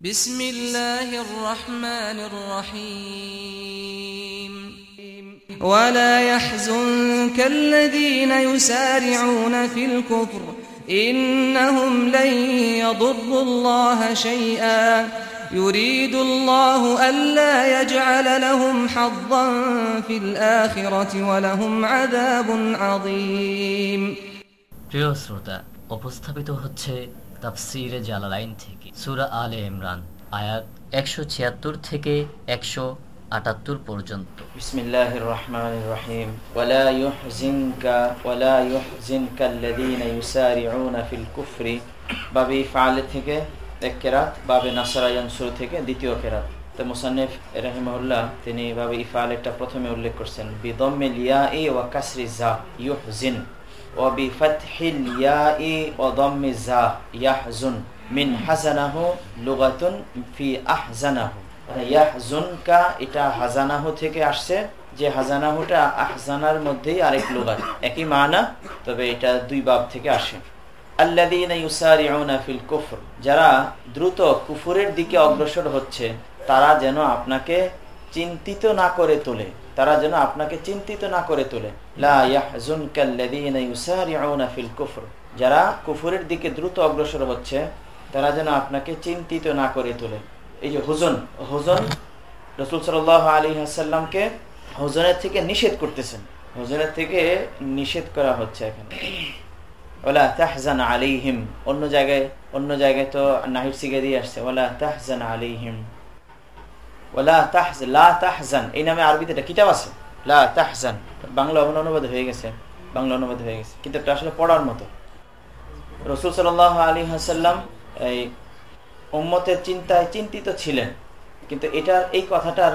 بسم الله الرحمن الرحيم ولا يحزنك الذين يسارعون في الكفر إنهم لن يضروا الله شيئا يريد الله ألا يجعل لهم حظا في الآخرة ولهم عذاب عظيم প্রিয় শ্রোতা উপস্থাপিত হচ্ছে তাফসিরে জালালাইন থেকে সূরা আলে ইমরান আয়াত একশো ছিয়াত্তর থেকে একশো আটাত্তর পর্যন্ত بسم الله الرحمن الرحيم ولا يحزنك ولا يحزنك الذين يسارعون في الكفر বাবে ফাল থেকে এক কেরাত বাবে নাসারা ইয়ানসুর থেকে দ্বিতীয় কেরাত তো মুসান্নিফ রাহিমাহুল্লাহ তিনি বাবে ইফালেরটা প্রথমে উল্লেখ করছেন বিদম্মে লিয়া ই ওয়া কাসরি জা ইউহজিন ও দম্মি জা ইয়াহজুন মিন হাজানাহু লুগাতুন ফি এটা হাজানাহু থেকে আসছে, যে হাজানাহুটা আহজানার মধ্যেই আরেক লোগাত, একই মানা, তবে এটা দুই বাব থেকে আসে। ইউসারিউনা ফিল কুফর, যারা দ্রুত কুফুরের দিকে অগ্রসর হচ্ছে, তারা যেন আপনাকে চিন্তিত না করে তোলে। তারা যেন আপনাকে চিন্তিত না করে তোলে। যারা কুফরের দিকে দ্রুত অগ্রসর হচ্ছে, তারা যেন আপনাকে চিন্তিত না করে তোলে। এই যে হুজন হুজন রসুল সাল আলী হাসাল্লামকে হুজনের থেকে নিষেধ করতেছেন। হুজনের থেকে নিষেধ করা হচ্ছে এখানে। ওলা তাহজান আলিহিম অন্য জায়গায় অন্য জায়গায় তো নাহির সিগে দিয়ে আসছে। ওলা তাহজান আলিহিম ওলা তাহজ, লা তাহজান, এই নামে আরবিতে একটা কিতাব আছে? লা তাহজান। বাংলা অনুবাদ হয়ে গেছে, বাংলা অনুবাদ হয়ে গেছে। কিতাবটা আসলে পড়ার মতো। রসুল সাল আলী হাসাল্লাম এই উম্মতের চিন্তায় চিন্তিত ছিলেন। কিন্তু এটার, এই কথাটার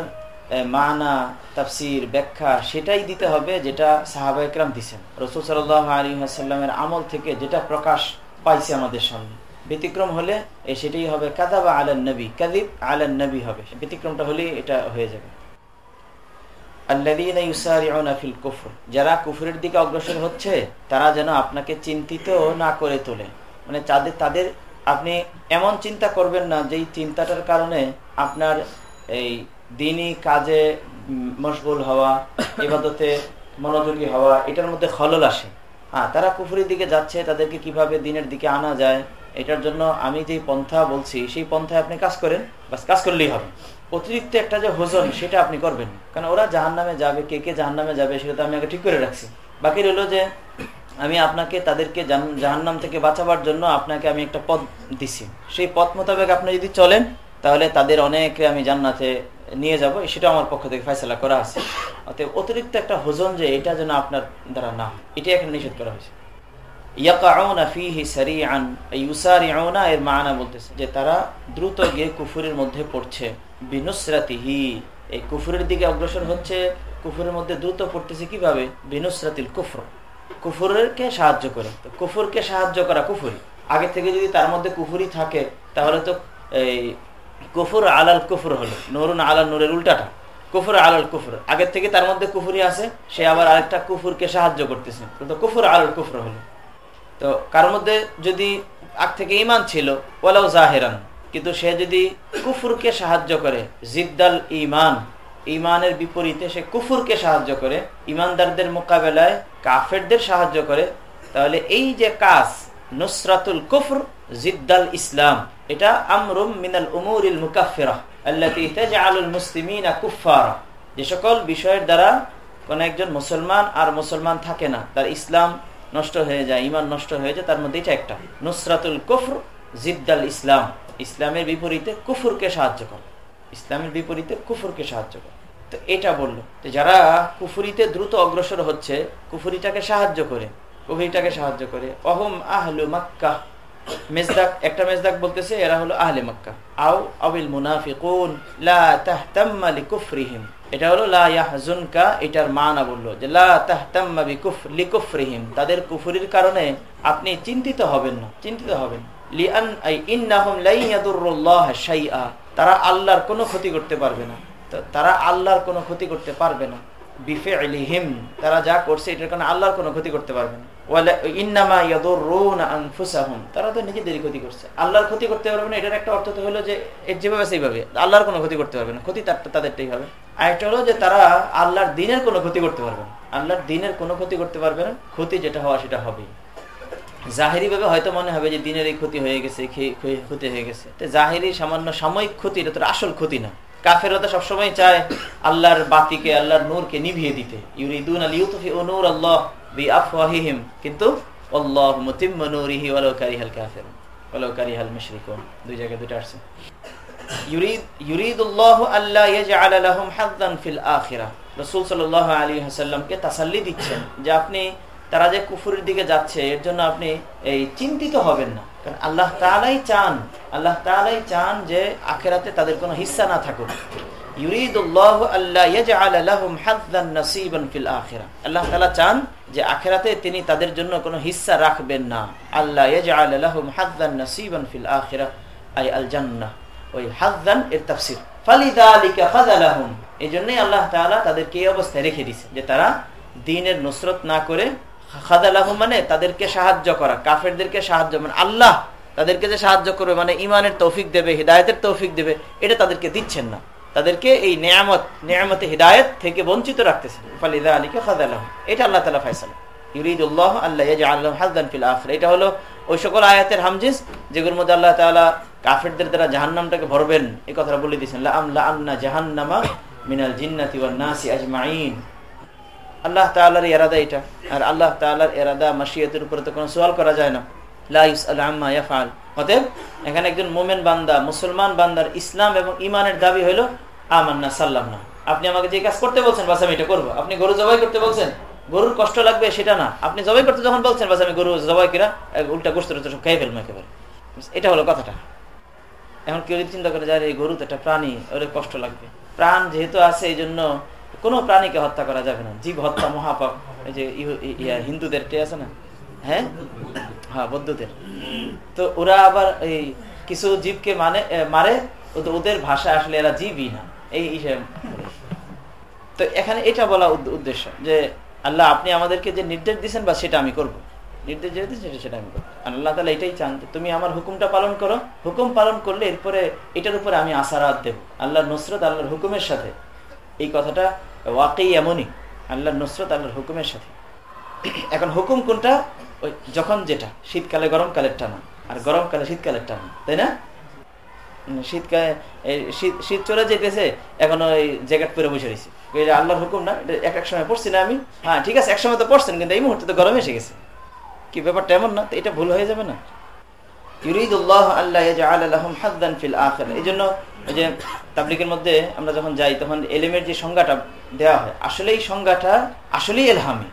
মানা, তাফসির, ব্যাখ্যা সেটাই দিতে হবে যেটা সাহাবা একরাম দিচ্ছেন রসুল সাল আলী আসাল্লামের আমল থেকে যেটা প্রকাশ পাইছে আমাদের সামনে। ব্যতিক্রম হলে সেটাই হবে কাদাবা আলান নবী কাদিব আলান নবী হবে। ব্যতিক্রমটা হলেই এটা হয়ে যাবে। যারা কুফরের দিকে অগ্রসর হচ্ছে, তারা যেন আপনাকে চিন্তিত না করে তোলে। মানে তাদের তাদের আপনি এমন চিন্তা করবেন না, যেই চিন্তাটার কারণে আপনার এই দিনই কাজে মশগুল হওয়া এবাদতে মনোযোগী হওয়া, এটার মধ্যে খলল আসে। হ্যাঁ তারা কুফুরির দিকে যাচ্ছে, তাদেরকে কীভাবে দিনের দিকে আনা যায় এটার জন্য আমি যে পন্থা বলছি, সেই পন্থায় আপনি কাজ করেন, বাস কাজ করলেই হবে। অতিরিক্ত একটা যে হোজন সেটা আপনি করবেন। কারণ ওরা জাহান নামে যাবে, কে কে জাহান নামে যাবে, সেটা তো আমি আগে ঠিক করে রাখছি। বাকি রইল যে, আমি আপনাকে, তাদেরকে জাহান্নাম থেকে বাঁচাবার জন্য আপনাকে আমি একটা পথ দিছি। সেই পথ মোতাবেক আপনি যদি চলেন, তাহলে তাদের অনেকে আমি জান্নাতে নিয়ে যাব। সেটা আমার পক্ষ থেকে ফয়সলা করা আছে। অতএব অতিরিক্ত একটা হোজন যে, এটা যেন আপনার দ্বারা না এটাই এখানে নিষেধ করা হয়েছে। এর বলতেছে যে তারা দ্রুত গিয়ে কুফুরের মধ্যে পড়ছে এই কুফুরের দিকে অগ্রসর হচ্ছে, কুফুরের মধ্যে দ্রুত পড়তেছে কীভাবে? কুফুরকে সাহায্য করে। তো কুফুরকে সাহায্য করা কুফুরি। আগে থেকে যদি তার মধ্যে কুফুরি থাকে, তাহলে তো এই কুফুর আলাল কুফুর হলো, নুরুন আলাল নুরের উল্টাটা। কুফুর আলাল কুফুর। আগের থেকে তার মধ্যে কুফুরি আছে, সে আবার আরেকটা কুফুরকে সাহায্য করতেছে। কিন্তু কুফুর আলাল কুফুর হলো। তো কার মধ্যে যদি আগ থেকে ইমান ছিল ওলাও জাহেরান। কিন্তু সে যদি কুফুরকে সাহায্য করে, জিদ্দাল ইমান ইমানের বিপরীতে সে কুফুরকে সাহায্য করে ইমানদারদের মোকাবেলায় কাফেরদের সাহায্য করে, তাহলে এই যে কাজ, নুসরাতুল কুফর, জিদ্দাল ইসলাম, এটা আমরুম মিনাল উমুরিল মুকাফেরা যে সকল বিষয়ের দ্বারা কোন একজন মুসলমান আর মুসলমান থাকে না, তার ইসলাম নষ্ট হয়ে যায় ইমান নষ্ট হয়ে যায়, তার মধ্যে এটা একটা। নুসরাতুল কুফর, জিদ্দাল ইসলাম। ইসলামের বিপরীতে কুফুরকে সাহায্য করে। ইসলামের বিপরীতে কুফুরকে সাহায্য করে। তো এটা বলল। যারা কুফুরিতে দ্রুত অগ্রসর হচ্ছে, কুফুরিটাকে সাহায্য করে। কুফুরিটাকে সাহায্য করে। অহম আহলু মাক্কা। মেজদাক, একটা মেজদাক বলতেছে, এরা হলো আহলে মাক্কা। আও আবিল মুনাফিকুন, লা তাহতাম্মা লিকুফরিহিম। এটা হলো লা ইয়াহজুনকা, এটার মানা বলল যে লা তাহতাম্মা বিকুফ, লিকুফরিহিম। তাদের কুফুরির কারণে আপনি চিন্তিত হবেন না, চিন্তিত হবেন। তারা আল্লাহর কোনো ক্ষতি করতে পারবে না। তারা আল্লাহর কোনো ক্ষতি করতে পারবে না। তারা যা করছে এটার কারণে আল্লাহর কোনো ক্ষতি করতে পারবে তারা তো নিজেদেরই ক্ষতি করছে। আল্লাহর ক্ষতি করতে পারবে না, এটার একটা অর্থ তো হলো যে যেভাবে সেইভাবে, আল্লাহর কোনো ক্ষতি করতে পারবে না, ক্ষতি তাদেরটাই হবে। আরেকটা হলো যে, তারা আল্লাহর দিনের কোনো ক্ষতি করতে পারবে না। আল্লাহর দিনের কোনো ক্ষতি করতে পারবে না, ক্ষতি যেটা হওয়া সেটা হবেই জাহেরি ভাবে হয়তো মনে হবে যে দিনের এই ক্ষতি হয়ে গেছে ক্ষতি হয়ে গেছে। তো জাহেরি সামান্য সাময়িক ক্ষতি, এটা তো আসল ক্ষতি না। কাফেরা তো সবসময় চায় আল্লাহর বাতিকে, আল্লাহর নূরকে নিভিয়ে দিতে। ইউরিদুন আল ইউতুফি ও নূর আল্লাহ বি আফওয়াহিহিম কিন্তু আল্লাহ মুতিম্মা নূরিহি কারিহাল কারিহাল মুশরিকুন। দুই জায়গায় দুটো আসছে। ইউরিদ আল্লা লাহুম হাদদান ফিল রাসূল সাল্লাল্লাহু আলাইহি ওয়াসাল্লামকে তাসাল্লি দিচ্ছেন যে আপনি তারা যে কুফুরের দিকে যাচ্ছে, এর জন্য আপনি এই চিন্তিত হবেন না। কারণ আল্লাহ তালাই চান, আল্লাহ তালাই চান যে আখেরাতে তাদের কোনো হিস্সা না থাকুক। তিনি তাদের জন্য কোনো হিস্সা রাখবেন না। আল্লাহ তাফসির। এই জন্যই আল্লাহ তাদেরকে এই অবস্থায় রেখে দিছে যে তারা দিনের নুসরত না করে খাদালাহ মানে তাদেরকে সাহায্য করা, কাফেরদেরকে সাহায্য মানে আল্লাহ তাদেরকে যে সাহায্য করবে মানে ইমানের তৌফিক দেবে, হৃদায়তের তৌফিক দেবে, এটা তাদেরকে দিচ্ছেন না। তাদেরকে এই নিয়ামত, নিয়ামতে হৃদায়ত থেকে বঞ্চিত রাখতেছেন। ফালিদা আলীকে খাদালাহ। এটা আল্লাহ তালা ফাইসালা ইউরিদুল্লাহ আল্লাহ আল্লাহ হাজদান ফিল আখর এটা হলো ওই সকল আয়াতের হামজিস যেগুলোর মধ্যে আল্লাহ তালা কাফেরদের দ্বারা জাহান্নামটাকে ভরবেন। এই কথাটা বলে দিয়েছেন, লা আমলা আন্না জাহান্নামা মিনাল জিন্নাতি ওয়ান নাসি আজমাইন। আল্লাহ তালার এরাদা এটা। আর আল্লাহ তালার এরাদা মাসিয়তের উপরে তো কোনো সোয়াল করা যায় না। অতএব এখানে একজন মোমেন বান্দা, মুসলমান বান্দার ইসলাম এবং ইমানের দাবি হইল আমান্না, সাল্লাম না। আপনি আমাকে যে কাজ করতে বলছেন, বাস আমি এটা করব। আপনি গরু জবাই করতে বলছেন, গরুর কষ্ট লাগবে সেটা না। আপনি জবাই করতে যখন বলছেন, বাস আমি গরু জবাই কিনা উল্টা গোস্ত সব খেয়ে ফেলব একেবারে। এটা হলো কথাটা। এখন কেউ চিন্তা করে যায় এই গরু তো একটা প্রাণী, ওর কষ্ট লাগবে। প্রাণ যেহেতু আছে এই জন্য কোনো প্রাণীকে হত্যা করা যাবে না। জীব হত্যা, মহাপাপ যে হিন্দুদের টে আছে না? হ্যাঁ? হ্যাঁ বৌদ্ধদের। তো ওরা আবার এই কিছু জীবকে মানে মারে ওদের ভাষা আসলে এরা জীবই না। এই তো এখানে এটা বলা উদ্দেশ্য যে, আল্লাহ আপনি আমাদেরকে যে নির্দেশ দিচ্ছেন বা সেটা আমি করব। নির্দেশ যেহেতু সেটা সেটা আমি করব। আল্লাহ তালা এটাই চান তুমি আমার হুকুমটা পালন করো। হুকুম পালন করলে এরপরে, এটার উপরে আমি আশারাত দেব। আল্লাহর নসরত, আল্লাহর হুকুমের সাথে। এই কথাটা ওয়াকেই এমনই, আল্লাহর নসরত আল্লাহর হুকুমের সাথে। এখন হুকুম কোনটা? ওই যখন যেটা, শীতকালে গরমকালের টানা, আর গরমকালে শীতকালের টানা, তাই না? শীতকালে শীত চলে যেতেছে, এখন ওই জ্যাকেট পরে বসে রয়েছে। আল্লাহর হুকুম না? এক এক সময় পড়ছি না আমি। হ্যাঁ ঠিক আছে, এক সময় তো পড়ছেন, কিন্তু এই মুহূর্তে তো গরম এসে গেছে। কি ব্যাপারটা এমন না? তো এটা ভুল হয়ে যাবে না? এই জন্য যে তাবলিকের মধ্যে আমরা যখন যাই, তখন এলেমের যে সংজ্ঞাটা দেওয়া হয় আসলে এই সংজ্ঞাটা আসলেই এলহামি।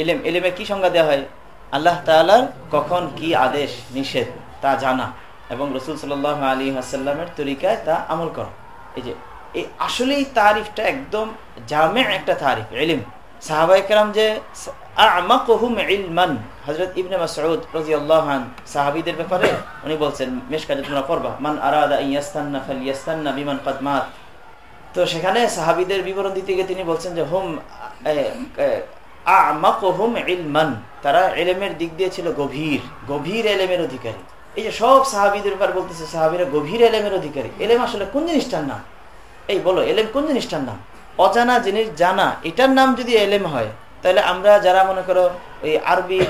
এলেম এলেমে কি সংজ্ঞা দেওয়া হয়? আল্লাহ তালার কখন কি আদেশ নিষেধ তা জানা এবং রসুল সাল আলী আসাল্লামের তরিকায় তা আমল করা। এই যে, এই আসলেই তারিফটা একদম জামে একটা তারিফ, এলিম। সাহাবাইকরাম যে হজরত ইবনে ব্যাপারে উনি বলছেন মান বিমান তো সেখানে বিবরণ দিতে তিনি বলছেন যে তারা এলেমের দিক দিয়ে ছিল গভীর গভীর এলেমের অধিকারী। এই যে সব সাহাবিদের ব্যাপার বলতেছে, সাহাবিরা গভীর এলেমের অধিকারী। এলেম আসলে কোন জিনিসটার নাম? এই বলো, এলেম কোন জিনিসটার নাম? অজানা জিনিস জানা, এটার নাম যদি এলেম হয় তাহলে আমরা যারা মনে করো ওই আরবি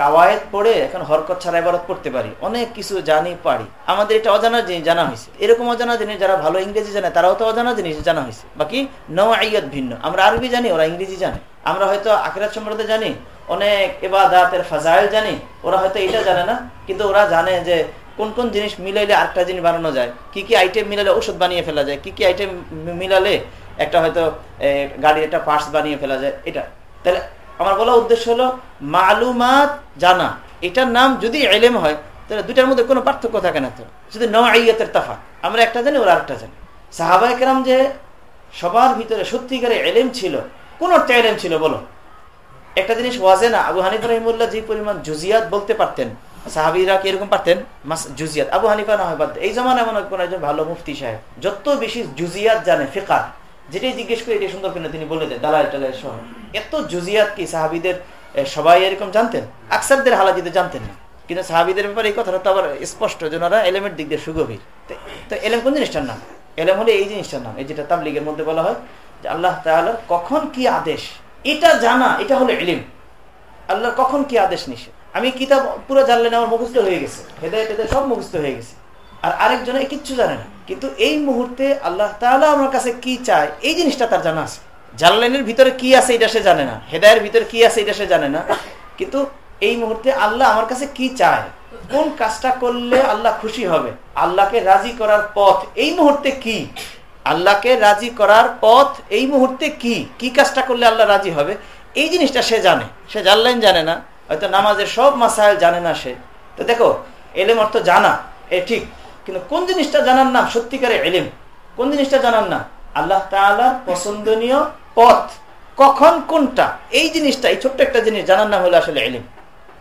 কাওয়ায়ত পড়ে এখন হরকত ছাড়া এবারত পড়তে পারি, অনেক কিছু জানি পারি। আমাদের এটা অজানা জিনিস জানা হয়েছে। এরকম অজানা জিনিস যারা ভালো ইংরেজি জানে, তারাও তো অজানা জিনিস জানা হয়েছে। বাকি নৌ আইয়ত ভিন্ন। আমরা আরবি জানি, ওরা ইংরেজি জানে। আমরা হয়তো আখেরাত সম্পর্কে জানি, অনেক এবাদাতের ফাজাইল জানি, ওরা হয়তো এটা জানে না, কিন্তু ওরা জানে যে কোন কোন জিনিস মিলাইলে আরেকটা জিনিস বানানো যায়, কি কি আইটেম মিলালে ওষুধ বানিয়ে ফেলা যায়, কি কি আইটেম মিলালে একটা হয়তো গাড়ির একটা পার্টস বানিয়ে ফেলা যায়, এটা। তাহলে আমার বলা উদ্দেশ্য হলো, মালুমাত জানা। এটার নাম যদি এলেম হয়, তাহলে দুটার মধ্যে কোনো পার্থক্য থাকে না তো। শুধু নয়ের তাফা। আমরা একটা জানি, ওরা আরেকটা জানি। সাহাবাহাম যে সবার ভিতরে সত্যিকারে এলেম ছিল, কোন একটা এলেম ছিল, বলো। একটা জিনিস ওয়াজে না, আবু হানিফ রহিমুল্লাহ যে পরিমাণ জুজিয়াত বলতে পারতেন, সাহাবিরা কি এরকম পারতেন? জুজিয়াত। আবু হানিফা না হয় বাদ এই জমানায় এমন একজন ভালো মুফতি সাহেব, যত বেশি জুজিয়াত জানে ফেকার যেটাই জিজ্ঞেস করি এটা সুন্দর করে তিনি বলে দেন, দালাল টালাল সহ। এত জুজিয়াত কি সাহাবিদের সবাই এরকম জানতেন? আকসারদের হালাজিতে জানতেন না। কিন্তু সাহাবিদের ব্যাপারে এই কথাটা তো আবার স্পষ্ট যে ওনারা এলেমের দিক দিয়ে সুগভীর। তো এলেম কোন জিনিসটার নাম? এলেম হলে এই জিনিসটার নাম, এই যেটা তাবলিগের মধ্যে বলা হয় যে আল্লাহ তাআলার কখন কি আদেশ, এটা জানা, এটা হলো এলিম। আল্লাহ কখন কি আদেশ নিষেধ? আমি কিতাব পুরো জানলেন আমার মুখস্থ হয়ে গেছে। হেদায়ত সব মুখস্থ হয়ে গেছে। আর আরেকজনে কিচ্ছু জানে না। কিন্তু এই মুহূর্তে আল্লাহ তাহলে আমার কাছে কি চায়, এই জিনিসটা তার জানা আছে। জানলাইনের ভিতরে কি আছে এটা সে জানে না, হেদায়ের ভিতরে কি আছে এটা সে জানে না। কিন্তু এই মুহূর্তে আল্লাহ আমার কাছে কি চায়, কোন কাজটা করলে আল্লাহ খুশি হবে, আল্লাহকে রাজি করার পথ এই মুহূর্তে কি? আল্লাহকে রাজি করার পথ এই মুহূর্তে কি? কি কাজটা করলে আল্লাহ রাজি হবে? এই জিনিসটা সে জানে, সে জানলেন জানে না, হয়তো নামাজের সব মাসাইল জানে না সে। তো দেখো, এলেম অর্থ জানা, এ ঠিক। কিন্তু কোন জিনিসটা জানার নাম? সত্যিকারে এলিম কোন জিনিসটা জানার না আল্লাহ তালার পছন্দনীয় পথ। কখন কোনটা? এই জিনিসটা, এই ছোট্ট একটা জিনিস জানার নাম হলো আসলে এলিম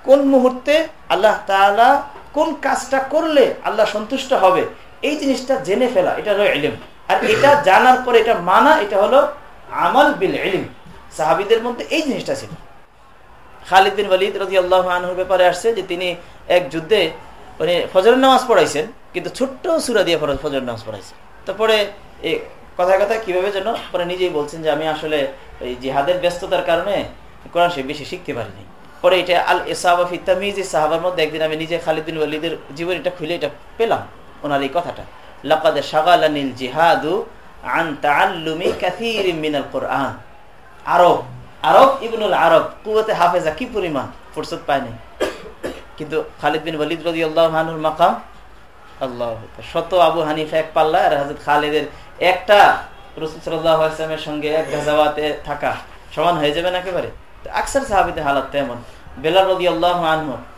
কোন মুহূর্তে আল্লাহ তালা কোন কাজটা করলে আল্লাহ সন্তুষ্ট হবে? এই জিনিসটা জেনে ফেলা, এটা হলো এলিম আর এটা জানার পরে এটা মানা, এটা হলো আমল বিল এলিম সাহাবিদের মধ্যে এই জিনিসটা ছিল। খালিদ বিন ওয়ালিদ রাজি আল্লাহ আনহুর ব্যাপারে আসছে যে তিনি এক যুদ্ধে মানে ফজরের নামাজ পড়াইছেন। কিন্তু ছোট্ট সুরা দিয়ে ফরজ ফজর নামাজ পড়াইছেন তারপরে এই কথায় কথায় কীভাবে যেন পরে নিজেই বলছেন যে আমি আসলে এই জিহাদের ব্যস্ততার কারণে কোরআন সে বেশি শিখতে পারিনি। পরে এটা আল এসাবাফি তামিজ সাহাবার মধ্যে একদিন আমি নিজে খালিদ বিন ওয়ালিদের জীবন এটা খুলে এটা পেলাম, ওনার এই কথাটা। লাকাদে আনিল জিহাদু আন তাআল্লুমি কাসীরিন মিনাল কোরআন। আরব আরব ইবনুল আরব কুয়াতে হাফেজা কি পরিমাণ ফুরসত পায়নি। কিন্তু খালিদ বিন ওয়ালিদ রদি আল্লাহ মাকাম আল্লাহ শত আবু হানিফা এক পাল্লা আর খালিদের একটা সঙ্গে এক গাজাওয়াতে থাকা সমান হয়ে যাবেন একেবারে? আকসার হালাত তেমন বেলাল রদি আল্লাহ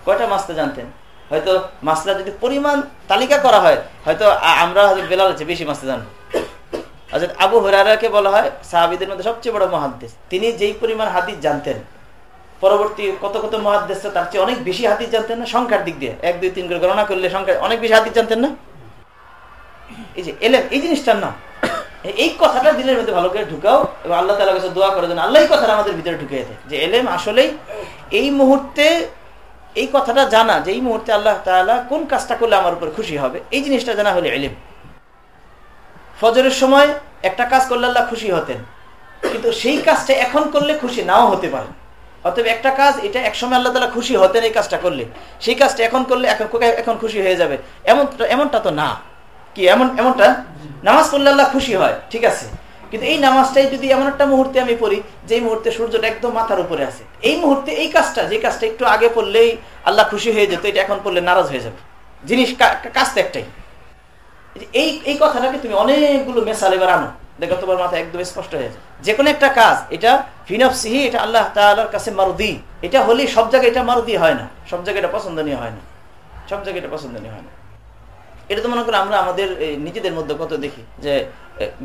কয়টা মাসতে জানতেন? হয়তো মাসলা যদি পরিমাণ তালিকা করা হয়, হয়তো আমরা বেলাল হচ্ছে বেশি মাসতে জানব। অর্থাৎ আবু হরারাকে বলা হয় সাহাবিদের মধ্যে সবচেয়ে বড় মহাদ্দেশ। তিনি যেই পরিমাণ হাদিস জানতেন পরবর্তী কত কত মহাদ্দেশ তার চেয়ে অনেক বেশি হাদিস জানতেন না? সংখ্যার দিক দিয়ে। এক, দুই, তিন করে গণনা করলে সংখ্যা অনেক বেশি হাদিস জানতেন না? এই যে এলেন এই জিনিসটার নাম। এই কথাটা দিনের মধ্যে ভালো করে ঢুকাও এবং আল্লাহ তালা কাছে দোয়া করে দেন আল্লাহ কথাটা আমাদের ভিতরে ঢুকিয়ে দেয়। যে এলেম আসলেই এই মুহূর্তে এই কথাটা জানা যে এই মুহূর্তে আল্লাহ তালা কোন কাজটা করলে আমার উপর খুশি হবে? এই জিনিসটা জানা হলে এলেম। ফজরের সময় একটা কাজ করলে আল্লাহ খুশি হতেন, কিন্তু সেই কাজটা এখন করলে খুশি নাও হতে পারে। অতএব একটা কাজ, এটা একসময় আল্লাহ তালা খুশি হতেন এই কাজটা করলে। সেই কাজটা এখন করলে এখন খুশি হয়ে যাবে। এমন এমনটা তো না। কি, এমন, এমনটা? নামাজ পড়লে আল্লাহ খুশি হয়, ঠিক আছে। কিন্তু এই নামাজটাই যদি এমন একটা মুহূর্তে আমি পড়ি যে মুহূর্তে সূর্যটা একদম মাথার উপরে আছে, এই মুহূর্তে এই কাজটা, যে কাজটা একটু আগে পড়লেই আল্লাহ খুশি হয়ে যেত, এটা এখন পড়লে নারাজ হয়ে যাবে। জিনিস কাজ তো একটাই। এই এই কথাটাকে তুমি অনেকগুলো মেসাল এবার আনো দেখো তোমার মাথা একদম স্পষ্ট হয়ে যায় যে কোনো একটা কাজ, এটা ফিনফ সিহি এটা আল্লাহ তালার কাছে মারুদি। এটা হলেই সব জায়গায় এটা মারুদি হয় না। সব জায়গায় এটা পছন্দনীয় হয় না। সব জায়গায় এটা পছন্দনীয় হয় না। এটা তো মনে করো আমরা আমাদের নিজেদের মধ্যে কত দেখি যে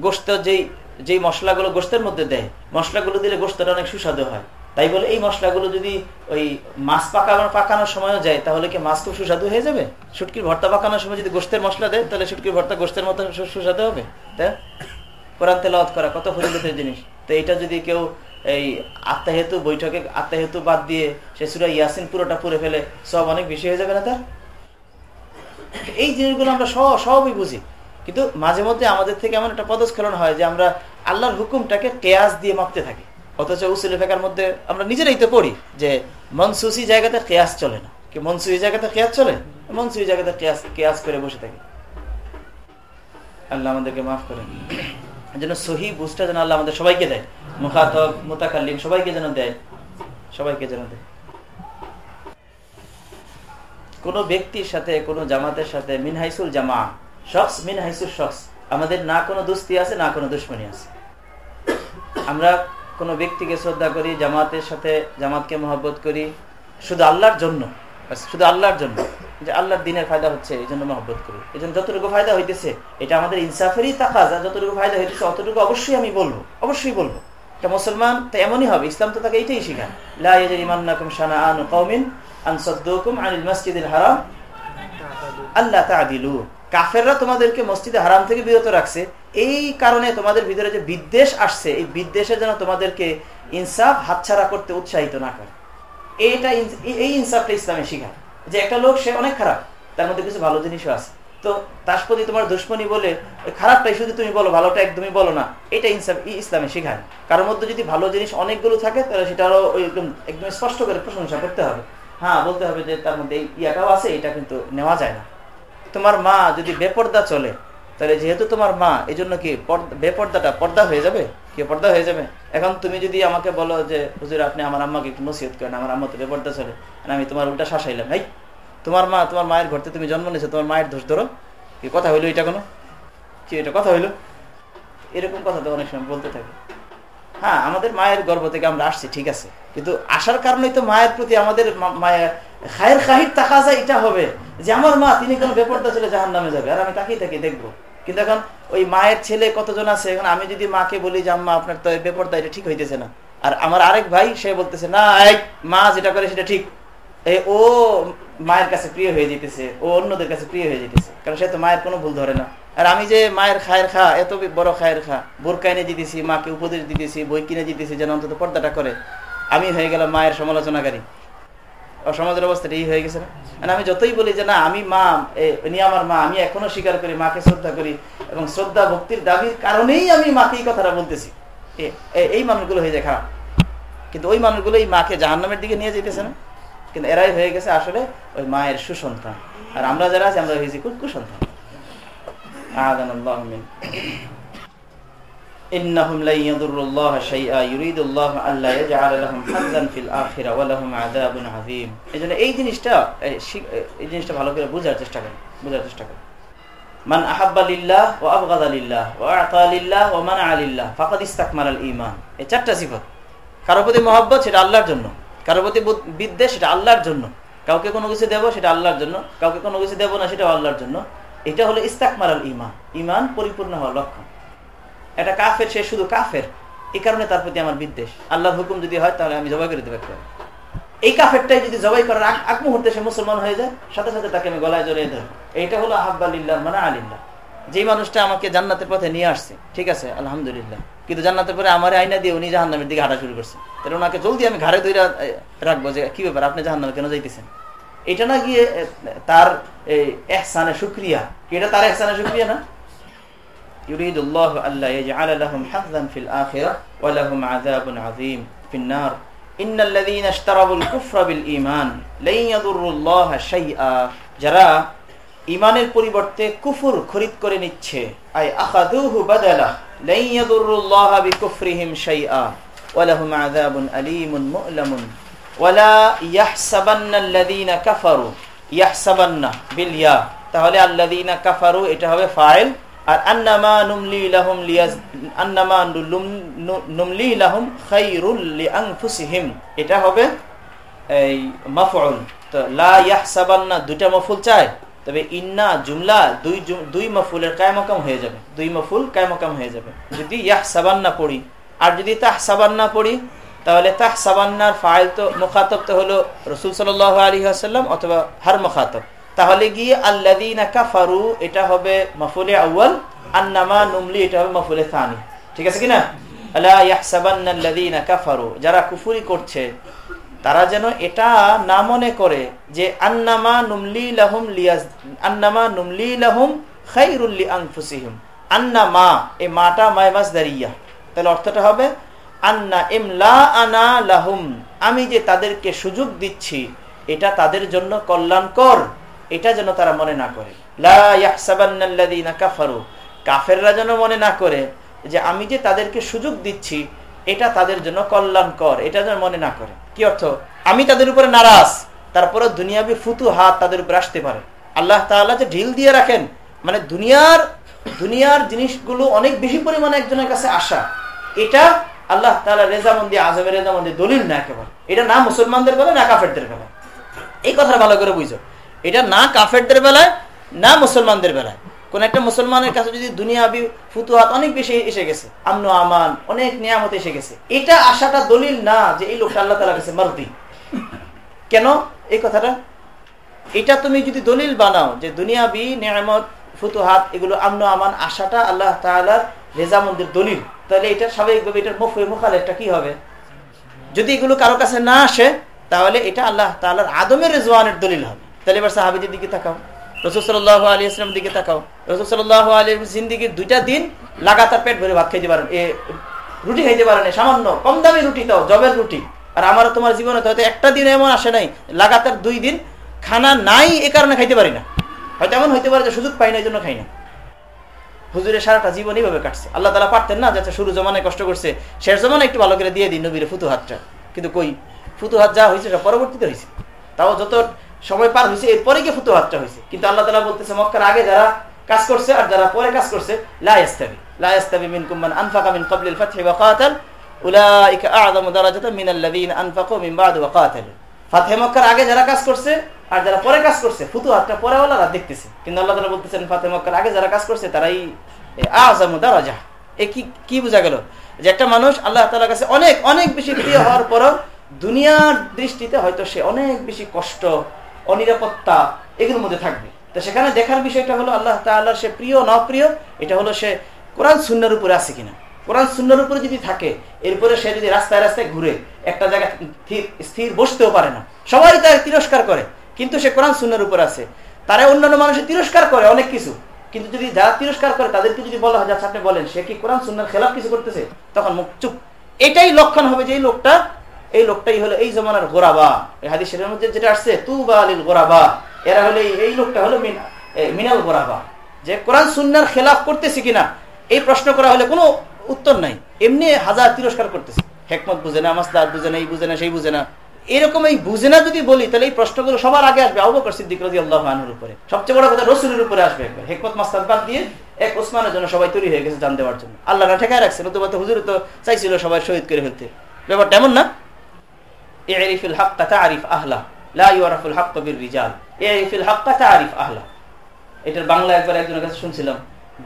গোস্ত যেই যেই মশলাগুলো গোস্তের মধ্যে দেয়, মশলাগুলো দিলে গোস্তটা অনেক সুস্বাদু হয়। তাই বলে এই মশলাগুলো যদি ওই মাছ পাকানো, পাকানোর সময়ও যায়, তাহলে কি মাছ খুব সুস্বাদু হয়ে যাবে? শুটকির ভর্তা পাকানোর সময় যদি গোস্তের মশলা দেয়, তাহলে শুটকির ভর্তা গোস্তের মতো সুস্বাদু হবে? তাই কোরআন তেলাওয়াত করা, কত ফজিলতের জিনিস। তো এটা যদি কেউ এই আত্মাহেতু বৈঠকে, আত্মাহেতু বাদ দিয়ে সে সুরা ইয়াসিন পুরোটা পুরে ফেলে, সব অনেক বেশি হয়ে যাবে না তার? এই জিনিসগুলো আমরা সব, সবই বুঝি। কিন্তু মাঝে মধ্যে আমাদের থেকে এমন একটা পদস্খলন হয় যে আমরা আল্লাহর হুকুমটাকে কেয়াস দিয়ে মাপতে থাকি। অথচ উসুল ফেকার মধ্যে আমরা নিজেরাই তো পড়ি যে মনসুসি জায়গাতে কেয়াস চলে না। কি মনসুই জায়গাতে কেয়াস চলে? মনসুই জায়গাতে কেয়াস কেয়াস করে বসে থাকি। আল্লাহ আমাদেরকে মাফ করেন যেন সহি বুঝটা যেন আল্লাহ আমাদের সবাইকে দেয়। মুখাতব, মোতাকাল্লিম সবাইকে যেন দেয়। সবাইকে যেন দেয়। কোন ব্যক্তির সাথে, কোন জামাতের সাথে, মিনহাইসুল জামা, শখস, মিনহাইসুল শখস, আমাদের না কোনো দুস্তি আছে, না কোনো দুশ্মনী আছে। আমরা কোনো ব্যক্তিকে শ্রদ্ধা করি, জামাতের সাথে, জামাতকে মহব্বত করি, শুধু আল্লাহর জন্য শুধু আল্লাহর জন্য। যে আল্লাহর দিনের ফায়দা হচ্ছে, এই জন্য মহব্বত করি। এই জন্য যতটুকু ফায়দা হইতেছে, এটা আমাদের ইনসাফেরই তাকাজা যতটুকু ফায়দা হইতেছে, অতটুকু অবশ্যই আমি বলব, অবশ্যই বলব। এটা মুসলমান তো এমনই হবে, ইসলাম তো তাকে এইটাই শিখান হারাম। আল্লাহ তোমাদেরকে মসজিদে হারাম থেকে বিরত রাখছে। এই কারণে তোমাদের ভিতরে যে বিদ্বেষ আসছে, এই জন্য তোমাদেরকে ইনসাফ হাতছাড়া করতে উৎসাহিত না করে। এইটা এই ইনসাফটা ইসলামে শিখায়। যে একটা লোক, সে অনেক খারাপ, তার মধ্যে কিছু ভালো জিনিসও আছে। তো তার প্রতি তোমার দুশ্মনী বলে খারাপটাই শুধু তুমি বলো, ভালোটা একদমই বলো না। এটা ইনসাফ ইসলামে শেখায়। কারোর মধ্যে যদি ভালো জিনিস অনেকগুলো থাকে, তাহলে সেটা আরও একদম একদম স্পষ্ট করে প্রশংসা করতে হবে। হ্যাঁ বলতে হবে যে তার মধ্যে ইয়াটাও আছে, এটা কিন্তু নেওয়া যায় না। তোমার মা যদি বেপর্দা চলে, তাহলে যেহেতু তোমার মা এই জন্য কি বেপর্দাটা পর্দা হয়ে যাবে? কি পর্দা হয়ে যাবে? এখন তুমি যদি আমাকে বলো যে, হুজুর, আপনি আমার আম্মাকে একটু নসিহত করেন, আমার আম্মা তো বেপর্দা চলে আমি তোমার উল্টা শাসাইলাম। ভাই তোমার মা, তোমার মায়ের ঘরতে তুমি জন্ম নিয়েছো, তোমার মায়ের দোষ ধরো। কি কথা হইল এটা কোনো? কি এটা কথা হইল? এরকম কথা তো অনেক সময় বলতে থাকে। হ্যাঁ আমাদের মায়ের গর্ব থেকে আমরা আসছি, ঠিক আছে। কিন্তু আসার কারণেই তো মায়ের প্রতি আমাদের মায়ের খায়ের খাহির তাকা যায় এটা হবে যে, আমার মা, তিনি কোনো বেপরদা ছেলে জাহান নামে যাবে, আর আমি তাকেই তাকে দেখব। কিন্তু এখন ওই মায়ের ছেলে কতজন আছে? এখন আমি যদি মাকে বলি যে, আম্মা, আপনার তো বেপরদা এটা ঠিক হইতেছে না। আর আমার আরেক ভাই, সে বলতেছে, না মা যেটা করে সেটা ঠিক। ও মায়ের কাছে প্রিয় হয়ে যেতেছে ও অন্যদের কাছে প্রিয় হয়ে যেতেছে কারণ সে তো মায়ের কোনো ভুল ধরে না। আর আমি যে মায়ের খায়ের খা, এত বড় খায়ের খা বোরকা এনে দিতেছি, মাকে উপদেশ দিতেছি, বই কিনে দিতেছি, যেন অন্তত পর্দাটা করে, আমি হয়ে গেলাম মায়ের সমালোচনাকারী। সমাজের অবস্থাটা এই হয়ে গেছে না। আমি যতই বলি যে না, আমি মা উনি আমার মা, আমি এখনও স্বীকার করি, মাকে শ্রদ্ধা করি এবং শ্রদ্ধা, ভক্তির দাবির কারণেই আমি মাকে এই কথাটা বলতেছি। এই মানুষগুলো হয়ে যায় খারাপ। কিন্তু ওই মানুষগুলো এই মাকে জাহান্নামের দিকে নিয়ে যেতেছে না। কিন্তু এরাই হয়ে গেছে আসলে ওই মায়ের সুসন্তান। আর আমরা যারা আছি, আমরা হয়েছি কুসন্তান إنهم لن يضروا الله شيئا يريد الله ألا يجعل لهم حظا في الآخرة ولهم عذاب عظيم এজন্য এই জিনিসটা এই জিনিসটা ভালো করে বোঝার চেষ্টা করেন বোঝার চেষ্টা করেন মান আহাব্বা লিল্লাহ ওয়া আবগাদা লিল্লাহ ওয়া আতা লিল্লাহ ওয়া মানা লিল্লাহ ফাকাদ ইস্তাকমাল আল ঈমান এই চারটা সিফত কারো প্রতি মহব্বত সেটা আল্লাহর জন্য কারো প্রতি বিদ্বেষ সেটা আল্লাহর জন্য কাউকে কোনো কিছু দেবো সেটা আল্লাহর জন্য কাউকে কোনো কিছু দেবো না সেটাও আল্লাহর জন্য এটা হলো ইস্তাকমার আল ইমান ইমান পরিপূর্ণ হওয়ার লক্ষণ এটা কাফের, সে শুধু কাফের। এই কারণে তার প্রতি আমার বিদ্বেষ। আল্লাহর হুকুম যদি হয়, তাহলে আমি জবাই করে দেবো একটা এই কাফেরটাই যদি জবাই করার আগ মুহূর্তে সে মুসলমান হয়ে যায়, সাথে সাথে তাকে আমি গলায় জড়িয়ে ধরবো। এইটা হলো আহাব্বালিল্লাহ মানে আলিল্লাহ। যে মানুষটা আমাকে জান্নাতের পথে নিয়ে আসছে, ঠিক আছে, আলহামদুলিল্লাহ। কিন্তু জান্নাতের পরে আমার আইনা দিয়ে উনি জাহান্নামের দিকে হাঁটা শুরু করছে। তাহলে ওনাকে জলদি আমি ঘাড়ে ধরে রাখব যে, কি ব্যাপার, আপনি জাহান্নামে কেন যাইতেছেন? এটা না গিয়ে তার এহসানে শুক্রিয়া। এটা তার এহসানে শুক্রিয়া না? يريد الله ألا يجعل لهم حظا في الآخرة ولهم عذاب عظيم في النار إن الذين اشتروا الكفر بالإيمان لن يضروا الله شيئا যারা ইমানের পরিবর্তে কুফুর খরিদ করে নিচ্ছে আই আখাদুহু বাদালা লাই ইয়াদুরুল্লাহ বিকুফরিহিম শাইআ ওয়ালাহুম আযাবুন আলীমুন মু'লামুন ওয়ালা ইয়াহসাবান্না আল্লাযীনা কাফারু ইয়াহসাবান্না বিল ইয়া তাহলে আল্লাযীনা কাফারু এটা হবে ফাইল আর আন্নামা নুমলি লাহুম লিয়াজ, আন্নামা নুমলি লাহুম খায়রুল লিআনফুসিহিম এটা হবে এই মাফউল। তো লা ইয়াহসাবান্না দুটা মফুল চায় তবে ইন্না জুমলা দুই দুই মফুলের কায়মকাম হয়ে যাবে। দুই মফুল কায়মকাম হয়ে যাবে। যদি ইয়াহ সাবান্না পড়ি। আর যদি তাহ সাবান্না পড়ি, তাহলে তাহ সাবান্নার ফাইল তো মুখাতব তো হলো রসুল সাল আলী আসাল্লাম অথবা হার মুখাতব। তাহলে গিয়ে আল্লাদিনা কাফারু, এটা হবে মফুলে আউ্য়াল, আন্নামা নুমলি, এটা হবে মফুলে থানি ঠিক আছে কিনা? কাফারু, যারা কুফুরি করছে, তারা যেন এটা না মনে করে যে আন্নামা নুমলি লাহুম আন্নামা নুমলি লাহুম এই মাটা তাহলে অর্থটা হবে, আন্না লাহুম, আমি যে তাদেরকে সুযোগ দিচ্ছি, এটা তাদের জন্য কল্যাণকর। এটা যেন তারা মনে না করে। কাফারু। কাফেররা যেন মনে না করে যে আমি যে তাদেরকে সুযোগ দিচ্ছি, এটা তাদের জন্য কল্যাণকর, এটা যেন মনে না করে। কি অর্থ? আমি তাদের উপরে নারাজ তারপরে দুনিয়াবি ফুতু হাত তাদের উপরে আসতে পারে। আল্লাহ তাআলা যে ঢিল দিয়ে রাখেন মানে দুনিয়ার দুনিয়ার জিনিসগুলো অনেক বেশি পরিমাণে একজনের কাছে আসা, এটা আল্লাহ তালা রেজামন্দি আজমের রেজামন্দি দলিল না একেবারে। এটা না মুসলমানদের বেলায় না কাফেরদের বেলায় এই কথা ভালো করে বুঝো। এটা না কাফেরদের বেলায়, না মুসলমানদের বেলায়। কোন একটা মুসলমানের কাছে যদি দুনিয়াবি ফুতুহাত অনেক বেশি এসে গেছে, আমন আমান, অনেক নিয়ামত এসে গেছে, এটা আশাটা দলিল না যে এই লোকটা আল্লাহ তালা কাছে মারদি কেন? এই কথাটা? এটা তুমি যদি দলিল বানাও যে দুনিয়াবি নিয়ামত, ফুতুহাত, এগুলো আমন আমান আশাটা আল্লাহ তাআলার রেজামন্দির দলিল, তাহলে এটা স্বাভাবিকভাবে এটার মুখ মুখালে একটা কি হবে? যদি এগুলো কারও কাছে না আসে, তাহলে এটা আল্লাহ তাআলার আদমের রেজওয়ানের দলিল হবে। তাহলে এবার সাহাবিদের দিকে তাকাও। দিকে দুইটা দিন লাগাতার পেট ভরে খাইতে সামান্য, কম দামি রুটি রুটি। আর আমার তোমার জীবনে হয়তো একটা দিন এমন আসে নাই, লাগাতার দুই দিন খানা নাই এ কারণে খাইতে পারি না। হয়তো এমন হইতে পারে যে সুযোগ পাই না এই জন্য খাই না। হুজুরের সারাটা জীবন এইভাবে কাটছে। আল্লাহ তালা পারতেন না যাতে শুরু জমানায় কষ্ট করছে, শেষ জমানায় একটু ভালো করে দিয়ে দিন নবীর ফুতুহাতটা। কিন্তু কই? ফুতুহাত যা হয়েছে সেটা পরবর্তীতে হয়েছে তাও যত সময় পার হয়েছে, এরপরে গিয়ে ফুতুহাতটা হয়েছে। কিন্তু আল্লাহ তালা বলতেছে, মক্কার আগে যারা কাজ করছে আর যারা পরে কাজ করছে লাস্তাবি লাস্তাবি মিন কুম্মান আনফাকা মিন ক্বাবলিল ফাতহি ওয়া কাতাল উলাইকা আ'যামু দারাজাতান মিনাল্লাযীনা আনফাকু মিন বা'দ ওয়া কাতালু ফাতহে মক্কার আগে যারা কাজ করছে আর যারা পরে কাজ করছে ফুতুহাতটা পরে ওলারা দেখতেছে। কিন্তু আল্লাহ তাআলা বলতেছেন, ফাতহে মক্কার আগে যারা কাজ করছে, তারাই আ'যামু দারাজা। এ কি কি বোঝা গেল? যে একটা মানুষ আল্লাহ তাআলার কাছে অনেক অনেক বেশি প্রিয় হওয়ার পরও দুনিয়ার দৃষ্টিতে হয়তো সে অনেক বেশি কষ্ট অনিরাপত্তা এগুলোর মধ্যে থাকবে। তো সেখানে দেখার বিষয়টা হলো আল্লাহ তাল্লাহ সে প্রিয় না প্রিয় এটা হলো সে কোরআন শূন্যের উপরে আছে কিনা। কোরআন শূন্যের উপরে যদি থাকে, এরপরে সে যদি রাস্তায় রাস্তায় ঘুরে একটা জায়গায় স্থির বসতেও পারে না। সবাই তাকে তিরস্কার করে, কিন্তু সে কোরআন শূন্যের উপরে আছে। তারা অন্যান্য মানুষের তিরস্কার করে অনেক কিছু, কিন্তু যদি যারা তিরস্কার করে, তাদেরকে যদি বলা হয় যাচ্ছে আপনি বলেন, সে কি কোরআন শূন্যের খেলাফ কিছু করতেছে? তখন মুখ চুপ। এটাই লক্ষণ হবে যে এই লোকটা এই লোকটাই হলো এই জমানার গোরাবা। এই হাদিসের মধ্যে যেটা আসছে তু বা আলিল গোরাবা। এরা হলো এই লোকটা হলো মিনাল গোরাবা। যে কোরআন সুন্নার খেলাফ করতেছে কিনা, এই প্রশ্ন করা হলে কোনো উত্তর নাই। এমনি হাজার তিরস্কার করতেছে। হেকমত বুঝে না, মাসদার বুঝে না, এই বুঝে না, সেই বুঝে না। এরকম এই বুঝে না যদি বলি, তাহলে এই প্রশ্নগুলো সবার আগে আসবে আবু বকর সিদ্দিক রাজি আল্লাহ আনুর উপরে। সবচেয়ে বড় কথা রসুলের উপরে আসবে একবার। হেকমত মাস্তাদ বাদ দিয়ে এক ওসমানের জন্য সবাই তৈরি হয়ে গেছে জান দেওয়ার জন্য। আল্লাহ না ঠেকায় রাখছে, নতুবা তো হুজুর তো চাইছিল সবাই শহীদ করে ফেলতে। ব্যাপারটা এমন না? এরিফিল হাক্কা তারিফ আহলা লা ইউরাফুল হাক্কা বির রিজাল এরিফিল হাক্কা তারিফ আহলা এটার বাংলা একবার একজনের কাছে শুনছিলাম।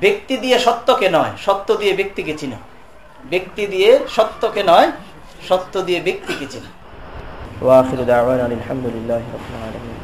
ব্যক্তি দিয়ে সত্যকে নয়, সত্য দিয়ে ব্যক্তিকে চিনা। ব্যক্তি দিয়ে সত্যকে নয়, সত্য দিয়ে ব্যক্তিকে চিনা। ওয়াখির আলহামদুলিল্লাহি